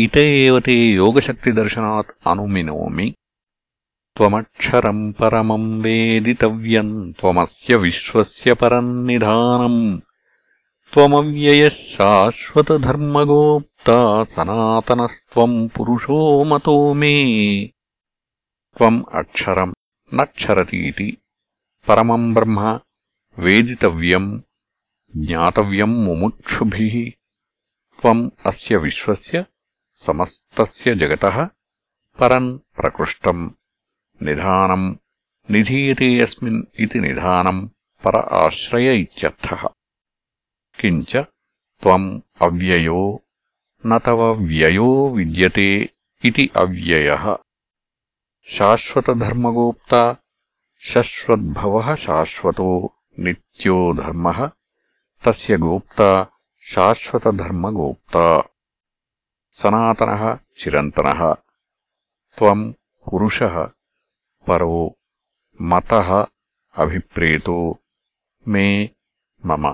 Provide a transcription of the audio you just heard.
ఇత ఏవ తే యోగశక్తిదర్శనాత్ అనుమినోమి. త్వమక్షరం పరమం వేదితవ్యం త్వమస్య విశ్వస్య పరం నిధానం. త్వమవ్యయః శాశ్వతర్మగోప్త సనాతనస్వం పురుషో మతో మే. త్వం అక్షరం నక్షరతీతి. పరమం బ్రహ్మ వేదితవ్యం జ్ఞాతవ్యం ముముక్షుభిః. త్వం అస్య విశ్వస్య समस्तस्य जगतः परम् प्रकृष्टम्। निधानम्। निधीयते अस्मिन् इति निधानम् पर आश्रय इत्यर्थः। किञ्च त्वम् अव्ययो न तव व्ययो विद्यते इति अव्ययः। शाश्वतधर्मगोप्ता शश्वद्भवः शाश्वतो नित्यो धर्मः। तस्य गोप्ता शाश्वतधर्मगोप्ता। सनातनः चिरन्तनः त्वम् पुरुषः परो मतः अभिप्रेतो मे मम।